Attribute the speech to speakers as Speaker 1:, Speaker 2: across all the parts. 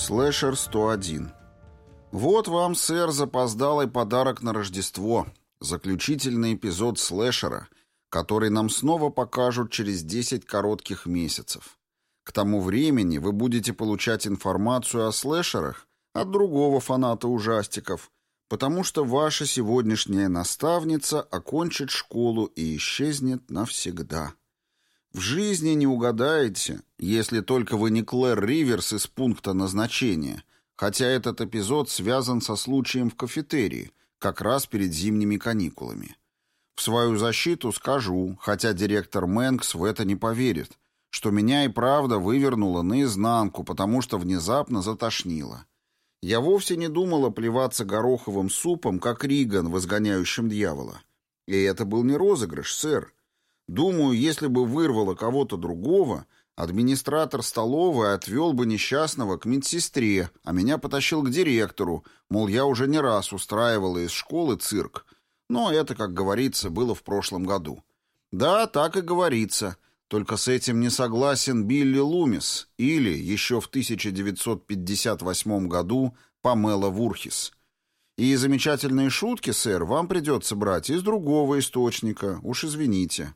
Speaker 1: Слэшер 101. Вот вам, сэр, запоздалый подарок на Рождество. Заключительный эпизод слэшера, который нам снова покажут через 10 коротких месяцев. К тому времени вы будете получать информацию о слэшерах от другого фаната ужастиков, потому что ваша сегодняшняя наставница окончит школу и исчезнет навсегда. В жизни не угадаете, если только вы не Клэр Риверс из пункта назначения, хотя этот эпизод связан со случаем в кафетерии, как раз перед зимними каникулами. В свою защиту скажу, хотя директор Мэнкс в это не поверит, что меня и правда вывернуло наизнанку, потому что внезапно затошнило. Я вовсе не думала плеваться гороховым супом, как Риган в «Изгоняющем дьявола». И это был не розыгрыш, сэр. Думаю, если бы вырвало кого-то другого, администратор столовой отвел бы несчастного к медсестре, а меня потащил к директору, мол, я уже не раз устраивала из школы цирк. Но это, как говорится, было в прошлом году. Да, так и говорится. Только с этим не согласен Билли Лумис или, еще в 1958 году, Памела Вурхис. И замечательные шутки, сэр, вам придется брать из другого источника, уж извините.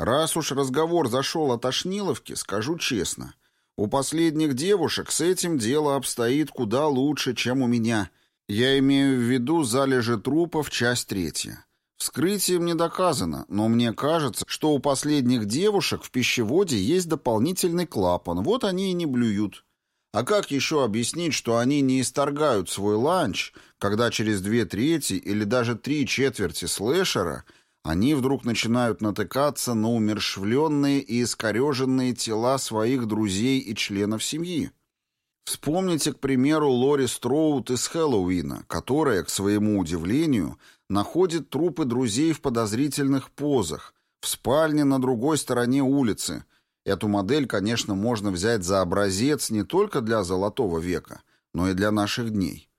Speaker 1: Раз уж разговор зашел о Тошниловке, скажу честно, у последних девушек с этим дело обстоит куда лучше, чем у меня. Я имею в виду залежи трупов, часть третья. Вскрытием не доказано, но мне кажется, что у последних девушек в пищеводе есть дополнительный клапан, вот они и не блюют. А как еще объяснить, что они не исторгают свой ланч, когда через две трети или даже три четверти слэшера – они вдруг начинают натыкаться на умершвленные и искореженные тела своих друзей и членов семьи. Вспомните, к примеру, Лори Строут из Хэллоуина, которая, к своему удивлению, находит трупы друзей в подозрительных позах, в спальне на другой стороне улицы. Эту модель, конечно, можно взять за образец не только для Золотого века, но и для наших дней.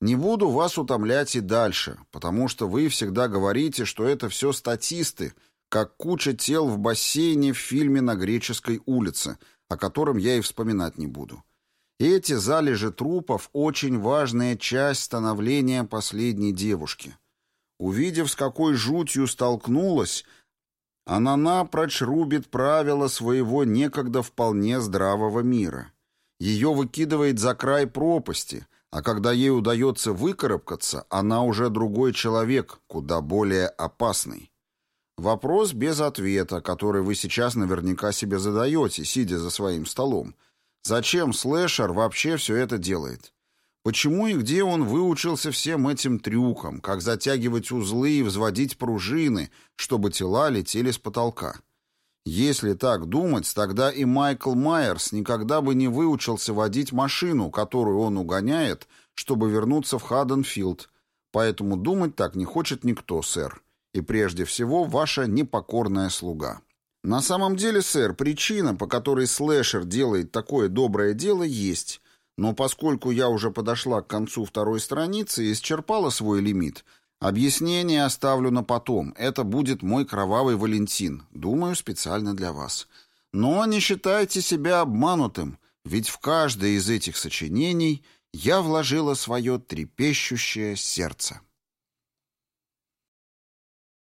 Speaker 1: Не буду вас утомлять и дальше, потому что вы всегда говорите, что это все статисты, как куча тел в бассейне в фильме на Греческой улице, о котором я и вспоминать не буду. Эти залежи трупов – очень важная часть становления последней девушки. Увидев, с какой жутью столкнулась, она напрочь рубит правила своего некогда вполне здравого мира. Ее выкидывает за край пропасти – а когда ей удается выкарабкаться, она уже другой человек, куда более опасный. Вопрос без ответа, который вы сейчас наверняка себе задаете, сидя за своим столом. Зачем слэшер вообще все это делает? Почему и где он выучился всем этим трюкам, как затягивать узлы и взводить пружины, чтобы тела летели с потолка? Если так думать, тогда и Майкл Майерс никогда бы не выучился водить машину, которую он угоняет, чтобы вернуться в Хадденфилд. Поэтому думать так не хочет никто, сэр. И прежде всего ваша непокорная слуга. На самом деле, сэр, причина, по которой слэшер делает такое доброе дело, есть. Но поскольку я уже подошла к концу второй страницы и исчерпала свой лимит – Объяснение оставлю на потом. Это будет мой кровавый Валентин. Думаю, специально для вас. Но не считайте себя обманутым, ведь в каждое из этих сочинений я вложила свое трепещущее сердце.